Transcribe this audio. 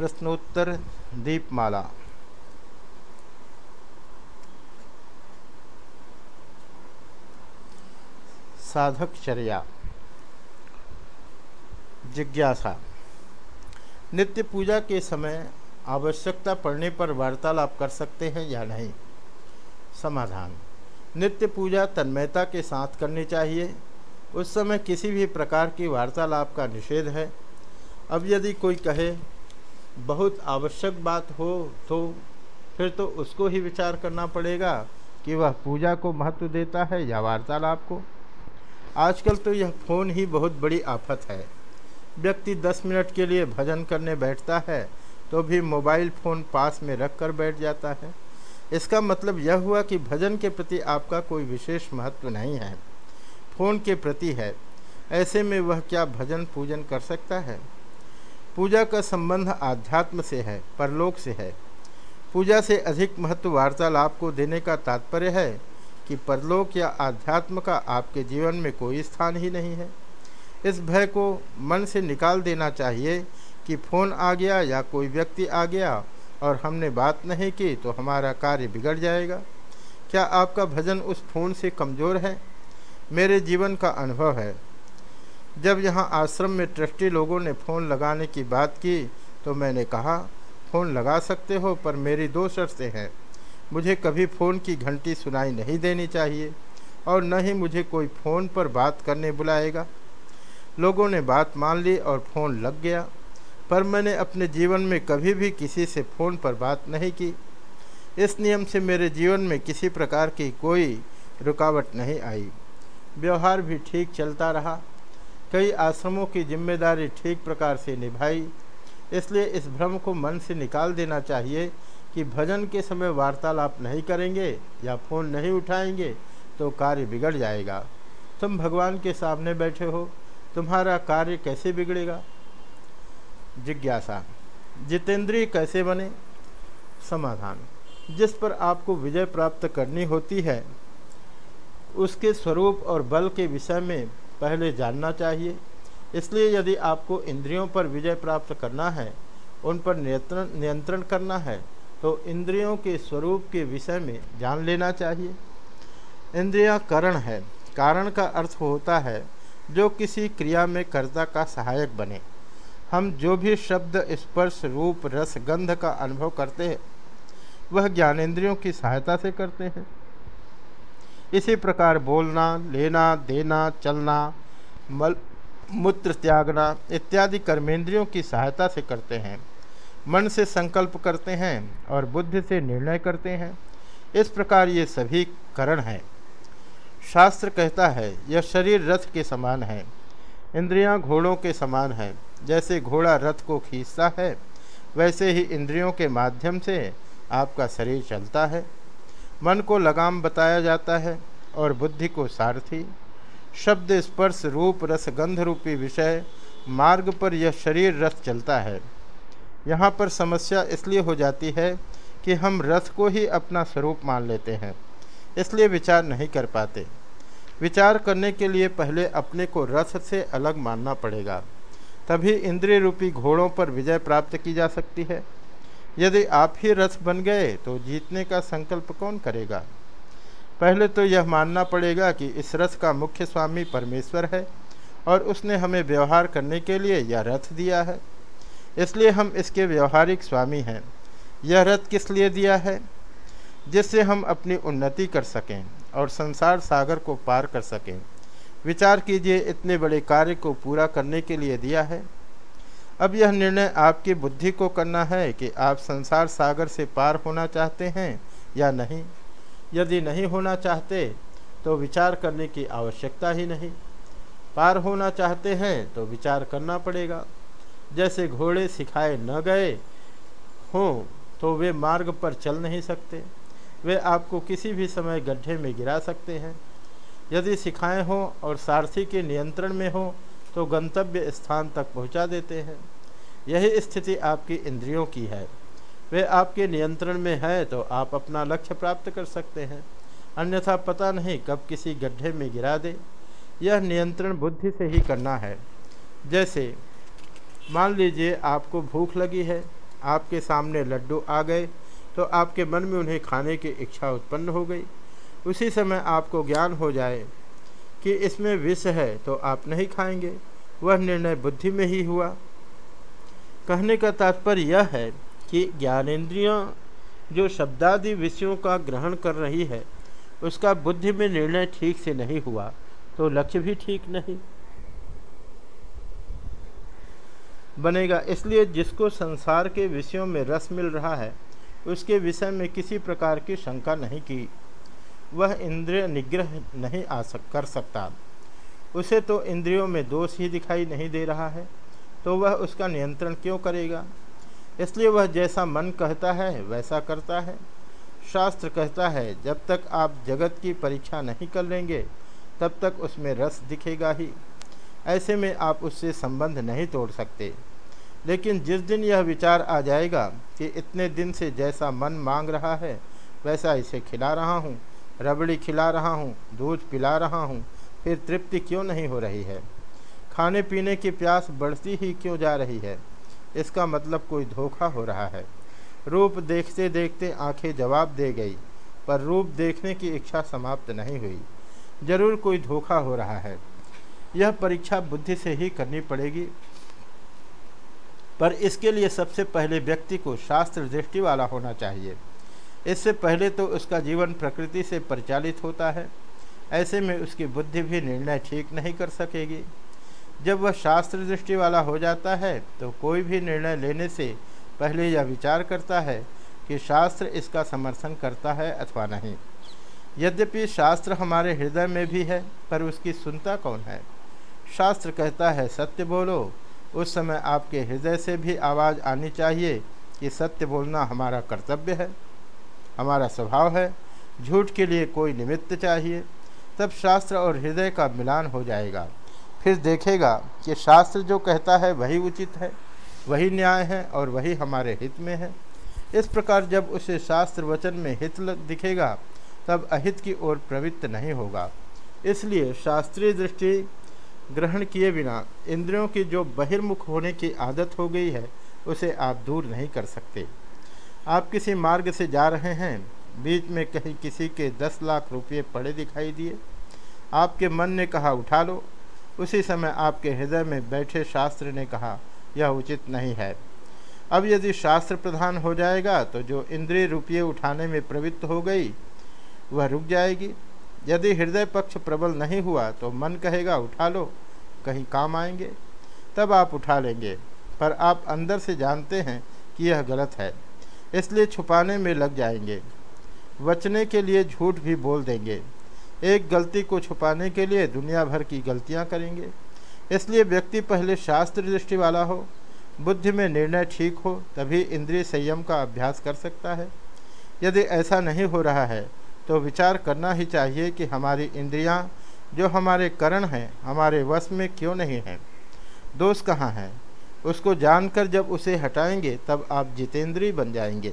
प्रश्नोत्तर दीपमाला। साधकचर्या जिज्ञासा। नित्य पूजा के समय आवश्यकता पड़ने पर वार्तालाप कर सकते हैं या नहीं? समाधान। नित्य पूजा तन्मयता के साथ करनी चाहिए। उस समय किसी भी प्रकार की वार्तालाप का निषेध है। अब यदि कोई कहे बहुत आवश्यक बात हो तो फिर तो उसको ही विचार करना पड़ेगा कि वह पूजा को महत्व देता है या वार्तालाप को। आजकल तो यह फ़ोन ही बहुत बड़ी आफत है। व्यक्ति 10 मिनट के लिए भजन करने बैठता है तो भी मोबाइल फ़ोन पास में रख कर बैठ जाता है। इसका मतलब यह हुआ कि भजन के प्रति आपका कोई विशेष महत्व नहीं है। फ़ोन के प्रति है, ऐसे में वह क्या भजन पूजन कर सकता है? पूजा का संबंध आध्यात्म से है, परलोक से है। पूजा से अधिक महत्व वार्तालाप को देने का तात्पर्य है कि परलोक या आध्यात्म का आपके जीवन में कोई स्थान ही नहीं है। इस भय को मन से निकाल देना चाहिए कि फ़ोन आ गया या कोई व्यक्ति आ गया और हमने बात नहीं की तो हमारा कार्य बिगड़ जाएगा। क्या आपका भजन उस फ़ोन से कमज़ोर है? मेरे जीवन का अनुभव है। जब यहाँ आश्रम में ट्रस्टी लोगों ने फ़ोन लगाने की बात की तो मैंने कहा, फ़ोन लगा सकते हो, पर मेरी दो शर्तें हैं। मुझे कभी फ़ोन की घंटी सुनाई नहीं देनी चाहिए, और न ही मुझे कोई फ़ोन पर बात करने बुलाएगा। लोगों ने बात मान ली और फ़ोन लग गया, पर मैंने अपने जीवन में कभी भी किसी से फ़ोन पर बात नहीं की। इस नियम से मेरे जीवन में किसी प्रकार की कोई रुकावट नहीं आई। व्यवहार भी ठीक चलता रहा कई आश्रमों की ज़िम्मेदारी ठीक प्रकार से निभाई। इसलिए इस भ्रम को मन से निकाल देना चाहिए कि भजन के समय वार्तालाप नहीं करेंगे या फ़ोन नहीं उठाएँगे तो कार्य बिगड़ जाएगा। तुम भगवान के सामने बैठे हो, तुम्हारा कार्य कैसे बिगड़ेगा? जिज्ञासा। जितेंद्रिय कैसे बने? समाधान। जिस पर आपको विजय प्राप्त करनी होती है, उसके स्वरूप और बल के विषय में पहले जानना चाहिए। इसलिए यदि आपको इंद्रियों पर विजय प्राप्त करना है, उन पर नियंत्रण नियंत्रण करना है तो इंद्रियों के स्वरूप के विषय में जान लेना चाहिए। इंद्रियाँ करण है, कारण का अर्थ होता है, जो किसी क्रिया में कर्ता का सहायक बने। हम जो भी शब्द, स्पर्श, रूप, रस, गंध का अनुभव करते हैं, वह ज्ञानेन्द्रियों की सहायता से करते हैं। इसी प्रकार बोलना, लेना, देना, चलना, मल, मूत्र त्यागना इत्यादि कर्मेंद्रियों की सहायता से करते हैं। मन से संकल्प करते हैं और बुद्धि से निर्णय करते हैं। इस प्रकार ये सभी करण हैं। शास्त्र कहता है, यह शरीर रथ के समान है। इंद्रियाँ घोड़ों के समान है। जैसे घोड़ा रथ को खींचता है, वैसे ही इंद्रियों के माध्यम से आपका शरीर चलता है। मन को लगाम बताया जाता है और बुद्धि को सारथी। शब्द स्पर्श रूप रस गंध रूपी विषय मार्ग पर यह शरीर रथ चलता है। यहाँ पर समस्या इसलिए हो जाती है कि हम रथ को ही अपना स्वरूप मान लेते हैं, इसलिए विचार नहीं कर पाते। विचार करने के लिए पहले अपने को रथ से अलग मानना पड़ेगा, तभी इंद्रिय रूपी घोड़ों पर विजय प्राप्त की जा सकती है। यदि आप ही रथ बन गए तो जीतने का संकल्प कौन करेगा? पहले तो यह मानना पड़ेगा कि इस रथ का मुख्य स्वामी परमेश्वर है, और उसने हमें व्यवहार करने के लिए यह रथ दिया है। इसलिए हम इसके व्यवहारिक स्वामी हैं। यह रथ किस लिए दिया है? जिससे हम अपनी उन्नति कर सकें और संसार सागर को पार कर सकें। विचार कीजिए, इतने बड़े कार्य को पूरा करने के लिए दिया है। अब यह निर्णय आपकी बुद्धि को करना है कि आप संसार सागर से पार होना चाहते हैं या नहीं। यदि नहीं होना चाहते तो विचार करने की आवश्यकता ही नहीं। पार होना चाहते हैं तो विचार करना पड़ेगा। जैसे घोड़े सिखाए न गए हों तो वे मार्ग पर चल नहीं सकते। वे आपको किसी भी समय गड्ढे में गिरा सकते हैं। यदि सिखाए हों और सारथी के नियंत्रण में हों तो गंतव्य स्थान तक पहुँचा देते हैं। यही स्थिति आपकी इंद्रियों की है। वे आपके नियंत्रण में है तो आप अपना लक्ष्य प्राप्त कर सकते हैं। अन्यथा पता नहीं कब किसी गड्ढे में गिरा दे। यह नियंत्रण बुद्धि से ही करना है। जैसे, मान लीजिए आपको भूख लगी है, आपके सामने लड्डू आ गए तो आपके मन में उन्हें खाने की इच्छा उत्पन्न हो गई। उसी समय आपको ज्ञान हो जाए कि इसमें विष है तो आप नहीं खाएँगे। वह निर्णय बुद्धि में ही हुआ। कहने का तात्पर्य यह है कि ज्ञानेन्द्रियों जो शब्दादि विषयों का ग्रहण कर रही है, उसका बुद्धि में निर्णय ठीक से नहीं हुआ तो लक्ष्य भी ठीक नहीं। बनेगा, इसलिए जिसको संसार के विषयों में रस मिल रहा है, उसके विषय में किसी प्रकार की शंका नहीं की। वह इंद्रिय निग्रह नहीं आ सक, कर सकता। उसे तो इंद्रियों में दोष ही दिखाई नहीं दे रहा है। तो वह उसका नियंत्रण क्यों करेगा? इसलिए वह जैसा मन कहता है, वैसा करता है। शास्त्र कहता है, जब तक आप जगत की परीक्षा नहीं कर लेंगे, तब तक उसमें रस दिखेगा ही। ऐसे में आप उससे संबंध नहीं तोड़ सकते। लेकिन जिस दिन यह विचार आ जाएगा कि इतने दिन से जैसा मन मांग रहा है, वैसा इसे खिला रहा हूँ। रबड़ी खिला रहा हूँ, दूध पिला रहा हूँ, फिर तृप्ति क्यों नहीं हो रही है? खाने पीने की प्यास बढ़ती ही क्यों जा रही है? इसका मतलब कोई धोखा हो रहा है। रूप देखते देखते आँखें जवाब दे गई, पर रूप देखने की इच्छा समाप्त नहीं हुई। ज़रूर कोई धोखा हो रहा है। यह परीक्षा बुद्धि से ही करनी पड़ेगी। पर इसके लिए सबसे पहले व्यक्ति को शास्त्र दृष्टि वाला होना चाहिए। इससे पहले तो उसका जीवन प्रकृति से परिचालित होता है। ऐसे में उसकी बुद्धि भी निर्णय ठीक नहीं कर सकेगी। जब वह शास्त्र दृष्टि वाला हो जाता है तो कोई भी निर्णय लेने से पहले यह विचार करता है कि शास्त्र इसका समर्थन करता है अथवा नहीं। यद्यपि शास्त्र हमारे हृदय में भी है, पर उसकी सुनता कौन है? शास्त्र कहता है, सत्य बोलो। उस समय आपके हृदय से भी आवाज़ आनी चाहिए कि सत्य बोलना हमारा कर्तव्य है, हमारा स्वभाव है, झूठ के लिए कोई निमित्त चाहिए। तब शास्त्र और हृदय का मिलान हो जाएगा। फिर देखेगा कि शास्त्र जो कहता है वही उचित है, वही न्याय है और वही हमारे हित में है। इस प्रकार जब उसे शास्त्र वचन में हित दिखेगा, तब अहित की ओर प्रवृत्त नहीं होगा। इसलिए शास्त्रीय दृष्टि ग्रहण किए बिना इंद्रियों की जो बहिर्मुख होने की आदत हो गई है, उसे आप दूर नहीं कर सकते। आप किसी मार्ग से जा रहे हैं, बीच में कहीं किसी के दस लाख रुपये पड़े दिखाई दिए। आपके मन ने कहा, उठा लो। उसी समय आपके हृदय में बैठे शास्त्र ने कहा, यह उचित नहीं है। अब यदि शास्त्र प्रधान हो जाएगा तो जो इंद्रिय रुपये उठाने में प्रवृत्त हो गई, वह रुक जाएगी। यदि हृदय पक्ष प्रबल नहीं हुआ तो मन कहेगा, उठा लो, कहीं काम आएँगे। तब आप उठा लेंगे। पर आप अंदर से जानते हैं कि यह गलत है, इसलिए छुपाने में लग जाएँगे। बचने के लिए झूठ भी बोल देंगे। एक गलती को छुपाने के लिए दुनिया भर की गलतियाँ करेंगे। इसलिए व्यक्ति पहले शास्त्र दृष्टि वाला हो, बुद्धि में निर्णय ठीक हो, तभी इंद्रिय संयम का अभ्यास कर सकता है। यदि ऐसा नहीं हो रहा है तो विचार करना ही चाहिए कि हमारी इंद्रियाँ, जो हमारे करण हैं, हमारे वश में क्यों नहीं हैं? दोष कहाँ है? उसको जानकर जब उसे हटाएँगे, तब आप जितेंद्रीय बन जाएँगे।